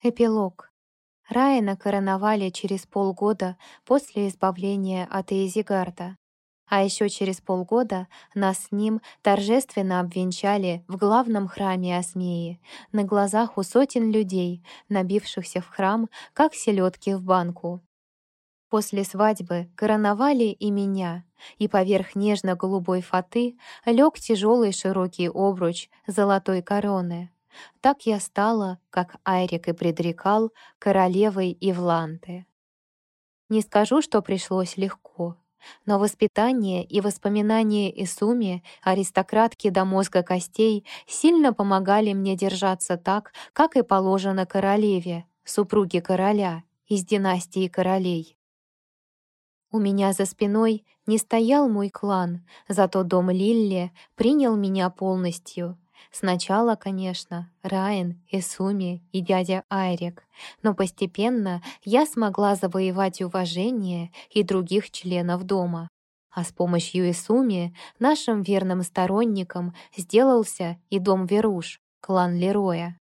Эпилог. Райана короновали через полгода после избавления от Эйзигарда. А еще через полгода нас с ним торжественно обвенчали в главном храме Осмеи, на глазах у сотен людей, набившихся в храм, как селедки в банку. После свадьбы короновали и меня, и поверх нежно-голубой фаты лег тяжелый широкий обруч золотой короны. Так я стала, как Айрик и предрекал, королевой Ивланты. Не скажу, что пришлось легко, но воспитание и воспоминания Исуми, аристократки до мозга костей, сильно помогали мне держаться так, как и положено королеве, супруге короля, из династии королей. У меня за спиной не стоял мой клан, зато дом Лилли принял меня полностью — Сначала, конечно, Райан, Эсуми и дядя Айрик, но постепенно я смогла завоевать уважение и других членов дома. А с помощью Эсуми нашим верным сторонником сделался и дом Веруш, клан Лероя.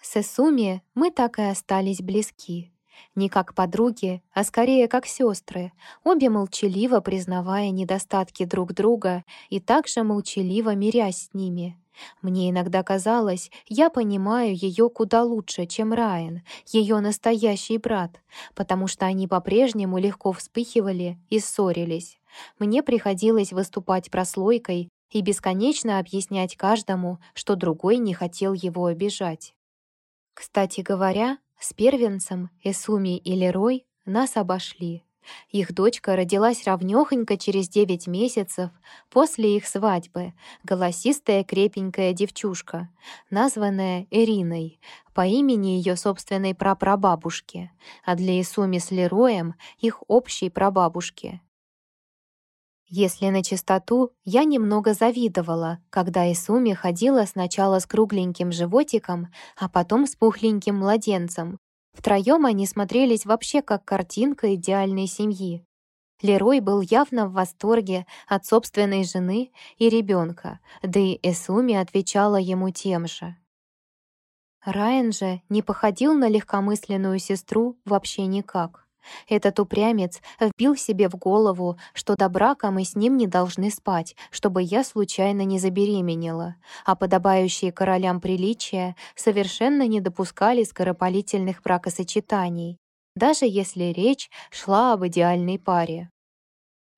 С Эсуми мы так и остались близки. Не как подруги, а скорее как сестры, обе молчаливо признавая недостатки друг друга и также молчаливо мирясь с ними — мне иногда казалось, я понимаю ее куда лучше, чем Райан, ее настоящий брат, потому что они по-прежнему легко вспыхивали и ссорились. Мне приходилось выступать прослойкой и бесконечно объяснять каждому, что другой не хотел его обижать. Кстати говоря, с первенцем Эсуми и Лерой нас обошли. Их дочка родилась равнёхонько через девять месяцев после их свадьбы, голосистая крепенькая девчушка, названная Ириной по имени ее собственной прапрабабушки, а для Исуми с Лероем — их общей прабабушки. Если на чистоту, я немного завидовала, когда Исуми ходила сначала с кругленьким животиком, а потом с пухленьким младенцем, Втроем они смотрелись вообще как картинка идеальной семьи. Лерой был явно в восторге от собственной жены и ребенка, да и Эсуми отвечала ему тем же. Райан же не походил на легкомысленную сестру вообще никак. Этот упрямец вбил себе в голову, что до брака мы с ним не должны спать, чтобы я случайно не забеременела, а подобающие королям приличия совершенно не допускали скоропалительных бракосочетаний, даже если речь шла об идеальной паре.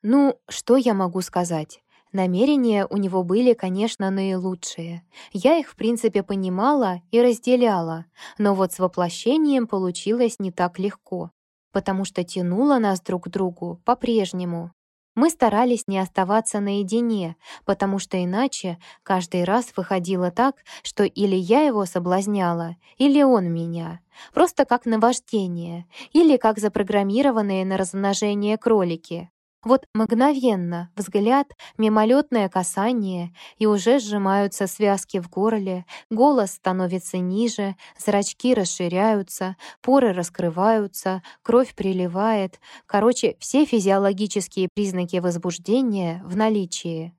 Ну, что я могу сказать? Намерения у него были, конечно, наилучшие. Я их, в принципе, понимала и разделяла, но вот с воплощением получилось не так легко потому что тянуло нас друг к другу по-прежнему. Мы старались не оставаться наедине, потому что иначе каждый раз выходило так, что или я его соблазняла, или он меня. Просто как наваждение, или как запрограммированные на размножение кролики. Вот мгновенно взгляд, мимолетное касание, и уже сжимаются связки в горле, голос становится ниже, зрачки расширяются, поры раскрываются, кровь приливает. Короче, все физиологические признаки возбуждения в наличии.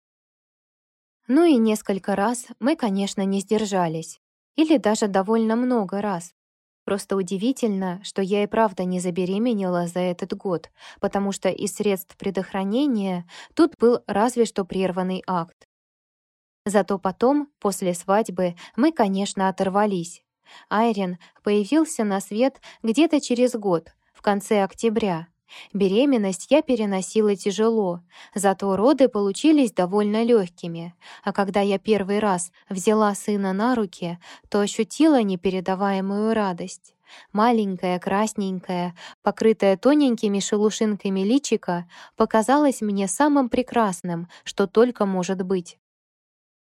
Ну и несколько раз мы, конечно, не сдержались. Или даже довольно много раз, Просто удивительно, что я и правда не забеременела за этот год, потому что из средств предохранения тут был разве что прерванный акт. Зато потом, после свадьбы, мы, конечно, оторвались. Айрин появился на свет где-то через год, в конце октября. Беременность я переносила тяжело, зато роды получились довольно легкими, а когда я первый раз взяла сына на руки, то ощутила непередаваемую радость. Маленькая, красненькая, покрытая тоненькими шелушинками личика, показалась мне самым прекрасным, что только может быть.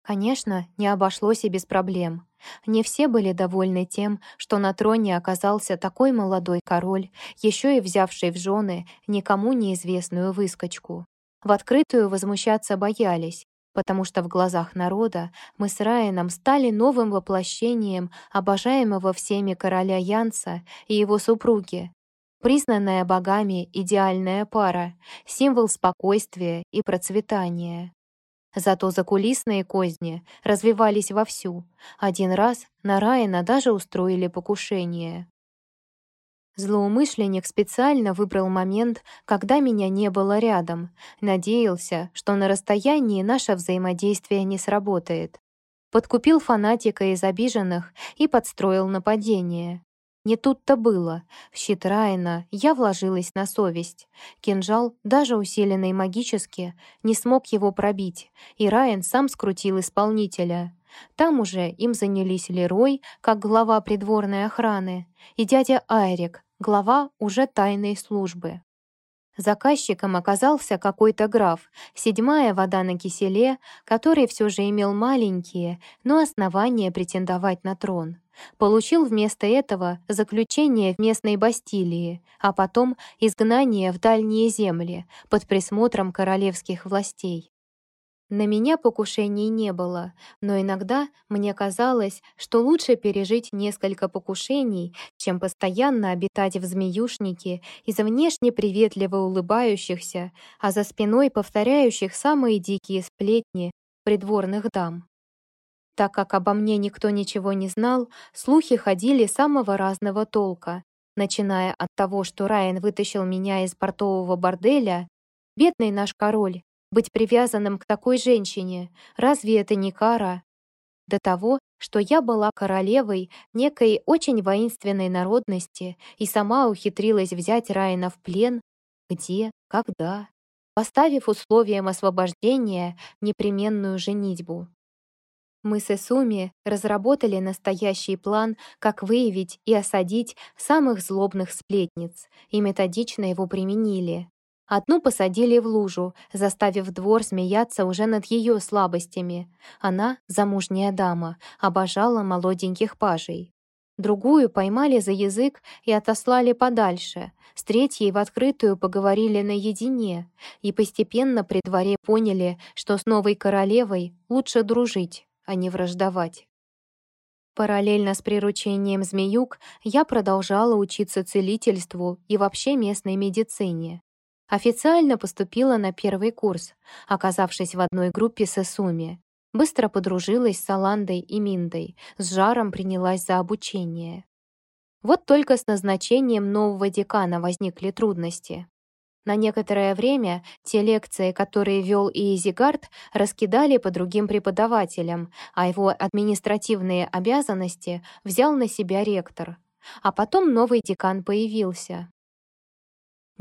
Конечно, не обошлось и без проблем. Не все были довольны тем, что на троне оказался такой молодой король, еще и взявший в жены никому неизвестную выскочку. В открытую возмущаться боялись, потому что в глазах народа мы с Райаном стали новым воплощением обожаемого всеми короля Янца и его супруги, признанная богами идеальная пара, символ спокойствия и процветания. Зато закулисные козни развивались вовсю. Один раз на Райана даже устроили покушение. Злоумышленник специально выбрал момент, когда меня не было рядом, надеялся, что на расстоянии наше взаимодействие не сработает. Подкупил фанатика из обиженных и подстроил нападение. Не тут-то было. В щит Райана я вложилась на совесть. Кинжал, даже усиленный магически, не смог его пробить, и Райан сам скрутил исполнителя. Там уже им занялись Лерой, как глава придворной охраны, и дядя Айрик, глава уже тайной службы. Заказчиком оказался какой-то граф, седьмая вода на киселе, который все же имел маленькие, но основания претендовать на трон. Получил вместо этого заключение в местной Бастилии, а потом изгнание в дальние земли под присмотром королевских властей. На меня покушений не было, но иногда мне казалось, что лучше пережить несколько покушений, чем постоянно обитать в змеюшнике из внешне приветливо улыбающихся, а за спиной повторяющих самые дикие сплетни придворных дам. Так как обо мне никто ничего не знал, слухи ходили самого разного толка, начиная от того, что Райан вытащил меня из портового борделя, бедный наш король, быть привязанным к такой женщине, разве это не кара? До того, что я была королевой некой очень воинственной народности и сама ухитрилась взять Райана в плен, где, когда, поставив условием освобождения непременную женитьбу. Мы с Исуми разработали настоящий план, как выявить и осадить самых злобных сплетниц, и методично его применили. Одну посадили в лужу, заставив двор смеяться уже над ее слабостями. Она, замужняя дама, обожала молоденьких пажей. Другую поймали за язык и отослали подальше. С третьей в открытую поговорили наедине. И постепенно при дворе поняли, что с новой королевой лучше дружить, а не враждовать. Параллельно с приручением змеюк я продолжала учиться целительству и вообще местной медицине. Официально поступила на первый курс, оказавшись в одной группе с Эсуми. Быстро подружилась с Аландой и Миндой, с жаром принялась за обучение. Вот только с назначением нового декана возникли трудности. На некоторое время те лекции, которые вел Иезигард, раскидали по другим преподавателям, а его административные обязанности взял на себя ректор. А потом новый декан появился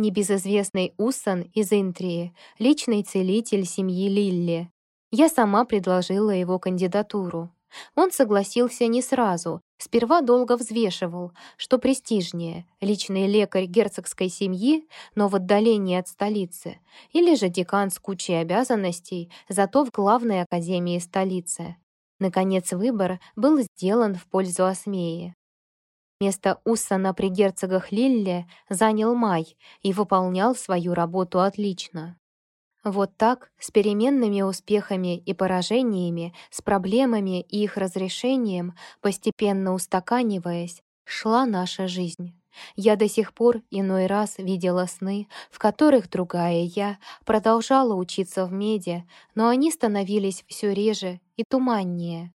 небезызвестный Уссан из Интрии, личный целитель семьи Лилли. Я сама предложила его кандидатуру. Он согласился не сразу, сперва долго взвешивал, что престижнее — личный лекарь герцогской семьи, но в отдалении от столицы, или же декан с кучей обязанностей, зато в главной академии столицы. Наконец выбор был сделан в пользу Осмеи. Место Уссана при герцогах Лилле занял Май и выполнял свою работу отлично. Вот так, с переменными успехами и поражениями, с проблемами и их разрешением, постепенно устаканиваясь, шла наша жизнь. Я до сих пор иной раз видела сны, в которых другая я продолжала учиться в меди, но они становились все реже и туманнее.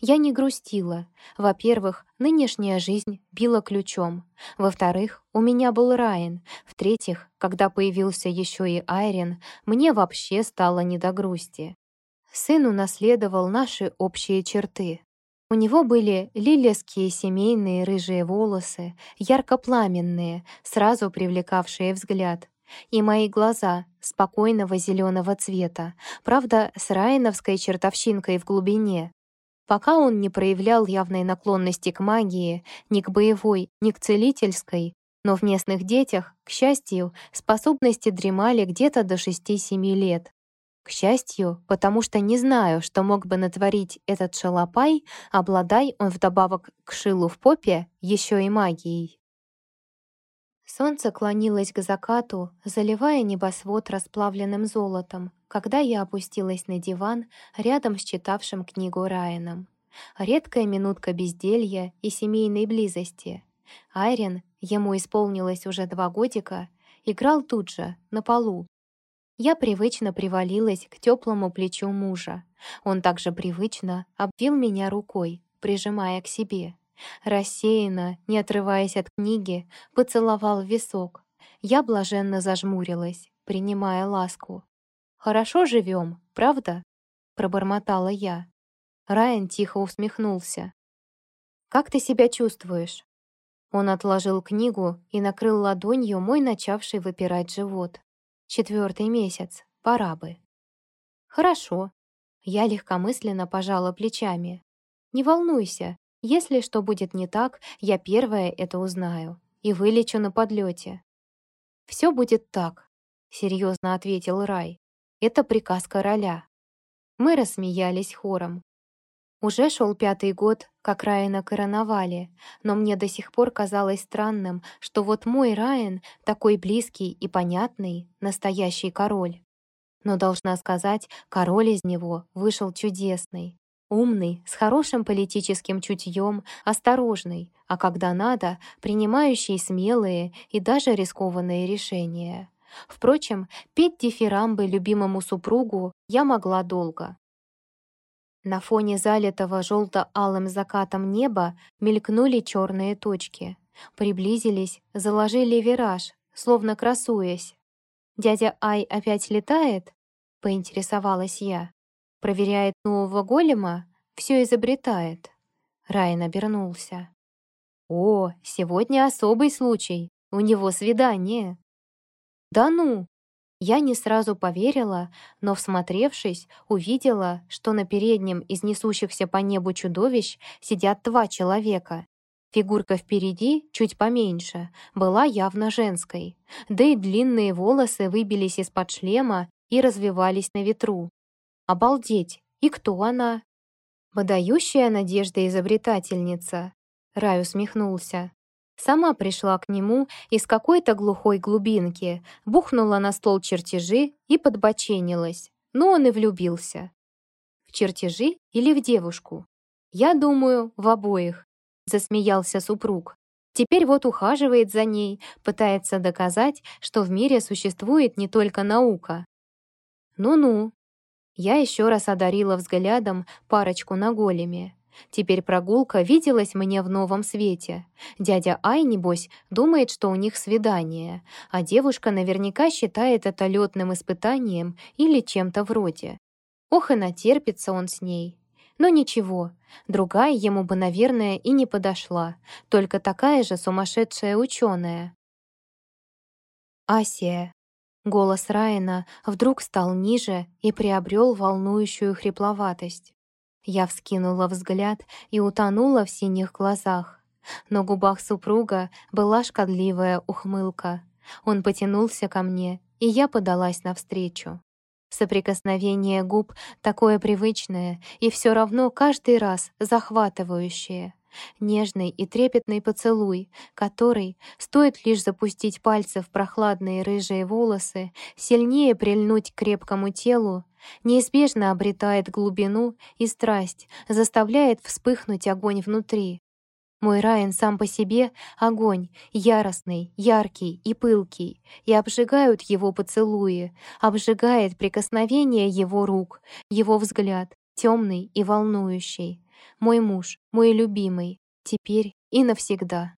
Я не грустила. Во-первых, нынешняя жизнь била ключом. Во-вторых, у меня был Райан. В-третьих, когда появился еще и Айрин, мне вообще стало не до грусти. Сын унаследовал наши общие черты. У него были лилеские семейные рыжие волосы, ярко-пламенные, сразу привлекавшие взгляд. И мои глаза спокойного зеленого цвета, правда, с райновской чертовщинкой в глубине, Пока он не проявлял явной наклонности к магии, ни к боевой, ни к целительской, но в местных детях, к счастью, способности дремали где-то до 6-7 лет. К счастью, потому что не знаю, что мог бы натворить этот шалопай, обладай он вдобавок к шилу в попе еще и магией. Солнце клонилось к закату, заливая небосвод расплавленным золотом, когда я опустилась на диван рядом с читавшим книгу Райаном. Редкая минутка безделья и семейной близости. Айрин, ему исполнилось уже два годика, играл тут же, на полу. Я привычно привалилась к теплому плечу мужа. Он также привычно обвил меня рукой, прижимая к себе. Рассеянно, не отрываясь от книги, поцеловал висок. Я блаженно зажмурилась, принимая ласку. «Хорошо живем, правда?» — пробормотала я. Райан тихо усмехнулся. «Как ты себя чувствуешь?» Он отложил книгу и накрыл ладонью мой начавший выпирать живот. Четвертый месяц, пора бы. «Хорошо». Я легкомысленно пожала плечами. «Не волнуйся, если что будет не так, я первая это узнаю и вылечу на подлете. «Все будет так», — серьезно ответил Рай. «Это приказ короля». Мы рассмеялись хором. Уже шел пятый год, как Райана короновали, но мне до сих пор казалось странным, что вот мой Райан, такой близкий и понятный, настоящий король. Но, должна сказать, король из него вышел чудесный. Умный, с хорошим политическим чутьем, осторожный, а когда надо, принимающий смелые и даже рискованные решения. Впрочем, петь дифирамбы любимому супругу я могла долго. На фоне залитого желто-алым закатом неба мелькнули черные точки. Приблизились, заложили вираж, словно красуясь. «Дядя Ай опять летает?» — поинтересовалась я. Проверяет нового голема, все изобретает. Райан обернулся. «О, сегодня особый случай. У него свидание». «Да ну!» Я не сразу поверила, но, всмотревшись, увидела, что на переднем из несущихся по небу чудовищ сидят два человека. Фигурка впереди, чуть поменьше, была явно женской, да и длинные волосы выбились из-под шлема и развивались на ветру. Обалдеть! И кто она? Подающая надежда изобретательница. Рай усмехнулся. Сама пришла к нему из какой-то глухой глубинки, бухнула на стол чертежи и подбоченилась. Но он и влюбился. В чертежи или в девушку? Я думаю, в обоих, засмеялся супруг. Теперь вот ухаживает за ней, пытается доказать, что в мире существует не только наука. Ну-ну, я еще раз одарила взглядом парочку на големе. Теперь прогулка виделась мне в новом свете. Дядя Ай, небось, думает, что у них свидание, а девушка наверняка считает это летным испытанием или чем-то вроде. Ох и натерпится он с ней. Но ничего, другая ему бы, наверное, и не подошла, только такая же сумасшедшая ученая. Асия. Голос Райана вдруг стал ниже и приобрел волнующую хрипловатость. Я вскинула взгляд и утонула в синих глазах. На губах супруга была шкодливая ухмылка. Он потянулся ко мне, и я подалась навстречу. Соприкосновение губ такое привычное и все равно каждый раз захватывающее. Нежный и трепетный поцелуй, который, стоит лишь запустить пальцы в прохладные рыжие волосы, сильнее прильнуть к крепкому телу, неизбежно обретает глубину и страсть, заставляет вспыхнуть огонь внутри. Мой Райан сам по себе — огонь, яростный, яркий и пылкий, и обжигают его поцелуи, обжигает прикосновение его рук, его взгляд, темный и волнующий. Мой муж, мой любимый, теперь и навсегда.